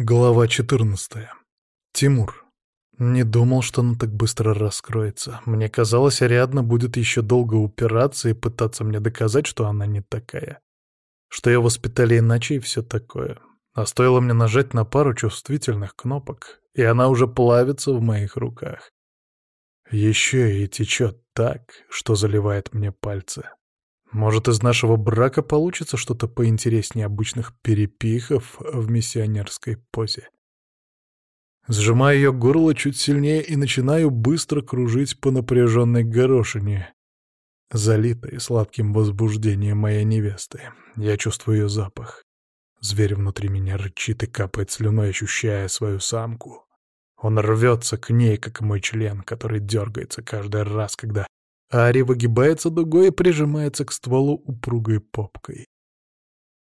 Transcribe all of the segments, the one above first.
Глава 14. Тимур. Не думал, что она так быстро раскроется. Мне казалось, Ариадна будет еще долго упираться и пытаться мне доказать, что она не такая. Что ее воспитали иначе и все такое. А стоило мне нажать на пару чувствительных кнопок, и она уже плавится в моих руках. Еще и течет так, что заливает мне пальцы. Может, из нашего брака получится что-то поинтереснее обычных перепихов в миссионерской позе. Сжимаю ее горло чуть сильнее и начинаю быстро кружить по напряженной горошине, залитой сладким возбуждением моей невесты. Я чувствую ее запах. Зверь внутри меня рычит и капает слюной, ощущая свою самку. Он рвется к ней, как мой член, который дергается каждый раз, когда Ари выгибается дугой и прижимается к стволу упругой попкой.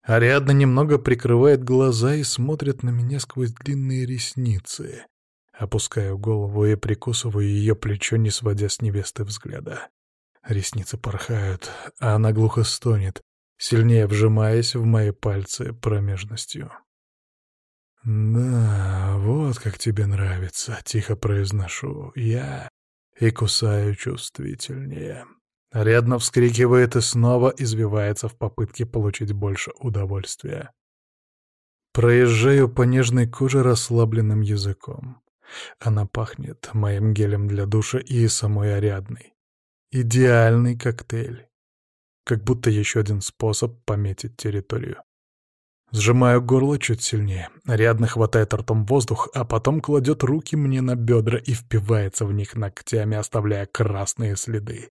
Ариадна немного прикрывает глаза и смотрит на меня сквозь длинные ресницы. Опускаю голову и прикусываю ее плечо, не сводя с невесты взгляда. Ресницы порхают, а она глухо стонет, сильнее вжимаясь в мои пальцы промежностью. «Да, вот как тебе нравится», — тихо произношу я и кусаю чувствительнее. Рядно вскрикивает и снова извивается в попытке получить больше удовольствия. Проезжаю по нежной коже расслабленным языком. Она пахнет моим гелем для душа и самой Ариадной. Идеальный коктейль. Как будто еще один способ пометить территорию. Сжимаю горло чуть сильнее. Рядно хватает ртом воздух, а потом кладет руки мне на бедра и впивается в них ногтями, оставляя красные следы.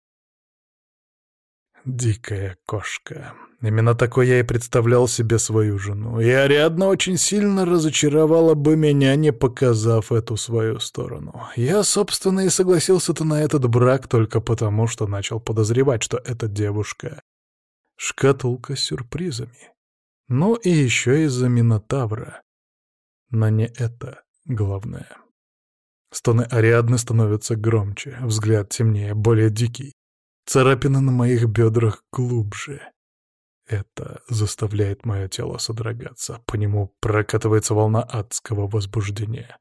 Дикая кошка. Именно такой я и представлял себе свою жену. И Ариадна очень сильно разочаровала бы меня, не показав эту свою сторону. Я, собственно, и согласился-то на этот брак только потому, что начал подозревать, что эта девушка — шкатулка с сюрпризами. Ну и еще из-за Минотавра. Но не это главное. Стоны Ариадны становятся громче, взгляд темнее, более дикий. Царапины на моих бедрах глубже. Это заставляет мое тело содрогаться, по нему прокатывается волна адского возбуждения.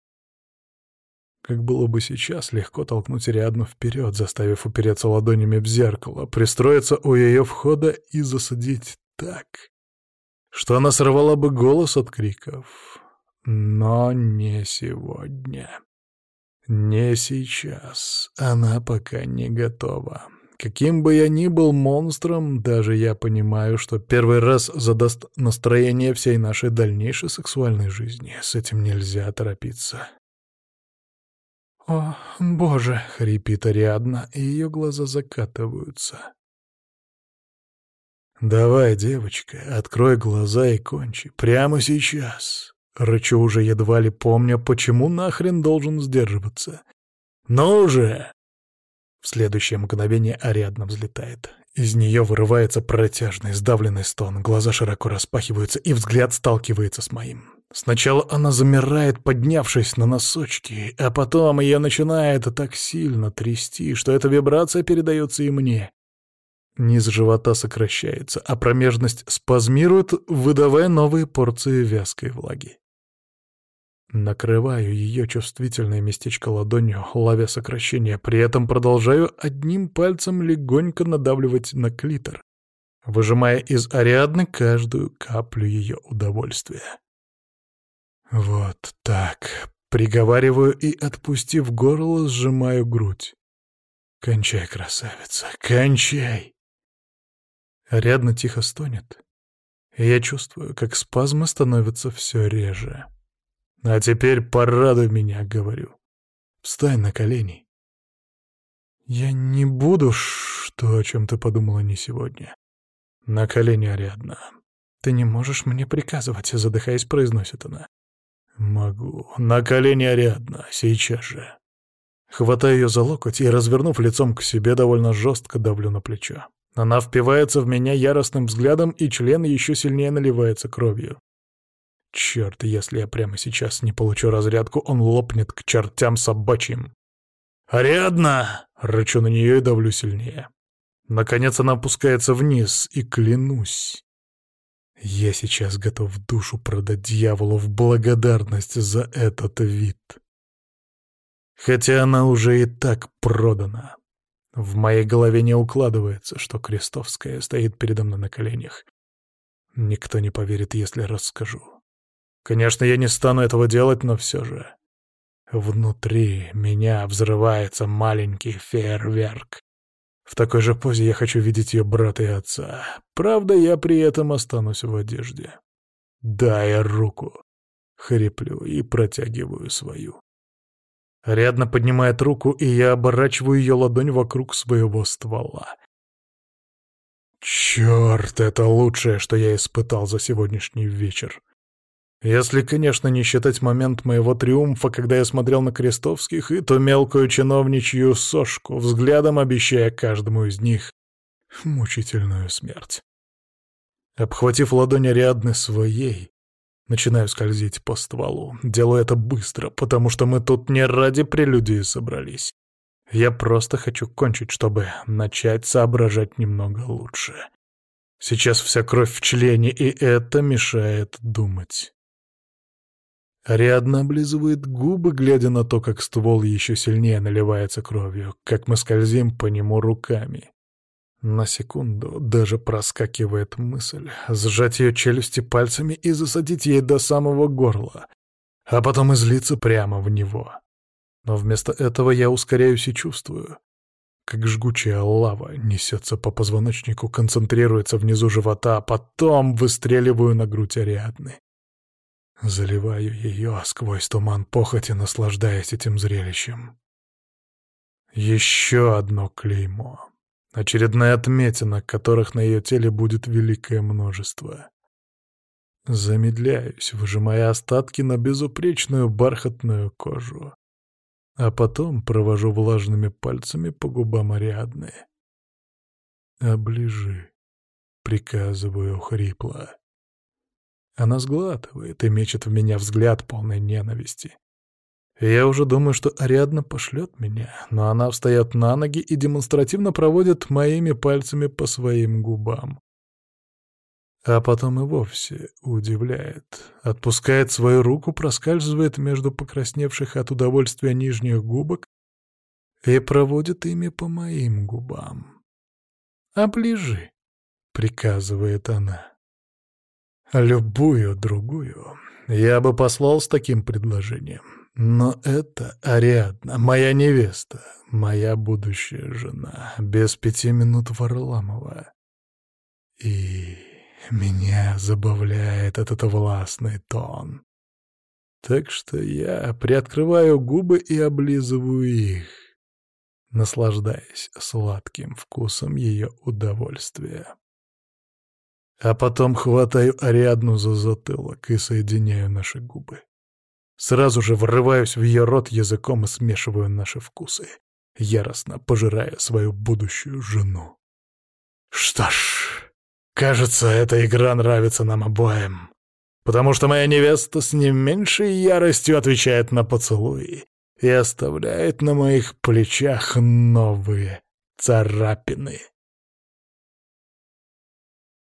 Как было бы сейчас легко толкнуть Ариадну вперед, заставив упереться ладонями в зеркало, пристроиться у ее входа и засадить так, что она сорвала бы голос от криков. Но не сегодня. Не сейчас. Она пока не готова. Каким бы я ни был монстром, даже я понимаю, что первый раз задаст настроение всей нашей дальнейшей сексуальной жизни. С этим нельзя торопиться. «О, боже!» — хрипит Ариадна, и ее глаза закатываются. «Давай, девочка, открой глаза и кончи. Прямо сейчас!» Рычу уже едва ли помня, почему нахрен должен сдерживаться. «Ну же!» В следующее мгновение Ариадна взлетает. Из нее вырывается протяжный, сдавленный стон, глаза широко распахиваются, и взгляд сталкивается с моим. Сначала она замирает, поднявшись на носочки, а потом ее начинает так сильно трясти, что эта вибрация передается и мне. Низ живота сокращается, а промежность спазмирует, выдавая новые порции вязкой влаги. Накрываю ее чувствительное местечко ладонью, ловя сокращение, при этом продолжаю одним пальцем легонько надавливать на клитор, выжимая из Ариадны каждую каплю ее удовольствия. Вот так. Приговариваю и, отпустив горло, сжимаю грудь. Кончай, красавица, кончай! Рядно тихо стонет. И я чувствую, как спазмы становятся все реже. А теперь порадуй меня, говорю. Встань на колени. Я не буду, что о чем ты подумала не сегодня. На колени, Ариадна. Ты не можешь мне приказывать, задыхаясь, произносит она. Могу. На колени, Ариадна, сейчас же. Хватаю ее за локоть и, развернув лицом к себе, довольно жестко давлю на плечо. Она впивается в меня яростным взглядом, и член еще сильнее наливается кровью. Черт, если я прямо сейчас не получу разрядку, он лопнет к чертям собачьим. «Ариадна!» — рычу на нее и давлю сильнее. Наконец она опускается вниз, и клянусь. Я сейчас готов душу продать дьяволу в благодарность за этот вид. Хотя она уже и так продана. В моей голове не укладывается, что Крестовская стоит передо мной на коленях. Никто не поверит, если расскажу. Конечно, я не стану этого делать, но все же. Внутри меня взрывается маленький фейерверк. В такой же позе я хочу видеть ее брата и отца. Правда, я при этом останусь в одежде. Дай руку. Хриплю и протягиваю свою. Рядно поднимает руку, и я оборачиваю ее ладонь вокруг своего ствола. Черт, это лучшее, что я испытал за сегодняшний вечер. Если, конечно, не считать момент моего триумфа, когда я смотрел на крестовских и ту мелкую чиновничью сошку, взглядом обещая каждому из них мучительную смерть. Обхватив ладонь Ариадны своей, начинаю скользить по стволу. Делаю это быстро, потому что мы тут не ради прелюдии собрались. Я просто хочу кончить, чтобы начать соображать немного лучше. Сейчас вся кровь в члене, и это мешает думать. Ариадна облизывает губы, глядя на то, как ствол еще сильнее наливается кровью, как мы скользим по нему руками. На секунду даже проскакивает мысль сжать ее челюсти пальцами и засадить ей до самого горла, а потом излиться прямо в него. Но вместо этого я ускоряюсь и чувствую, как жгучая лава несется по позвоночнику, концентрируется внизу живота, а потом выстреливаю на грудь Ариадны. Заливаю ее сквозь туман похоти, наслаждаясь этим зрелищем. Еще одно клеймо. Очередная отметина, которых на ее теле будет великое множество. Замедляюсь, выжимая остатки на безупречную бархатную кожу. А потом провожу влажными пальцами по губам Ариадны. «Оближи», — приказываю хрипло. Она сглатывает и мечет в меня взгляд полной ненависти. Я уже думаю, что Ариадна пошлет меня, но она встает на ноги и демонстративно проводит моими пальцами по своим губам. А потом и вовсе удивляет. Отпускает свою руку, проскальзывает между покрасневших от удовольствия нижних губок и проводит ими по моим губам. «Оближи», — приказывает она. Любую другую я бы послал с таким предложением. Но это Ариадна, моя невеста, моя будущая жена, без пяти минут Варламова. И меня забавляет этот властный тон. Так что я приоткрываю губы и облизываю их, наслаждаясь сладким вкусом ее удовольствия. А потом хватаю Ариадну за затылок и соединяю наши губы. Сразу же врываюсь в ее рот языком и смешиваю наши вкусы, яростно пожирая свою будущую жену. Что ж, кажется, эта игра нравится нам обоим, потому что моя невеста с не меньшей яростью отвечает на поцелуи и оставляет на моих плечах новые царапины.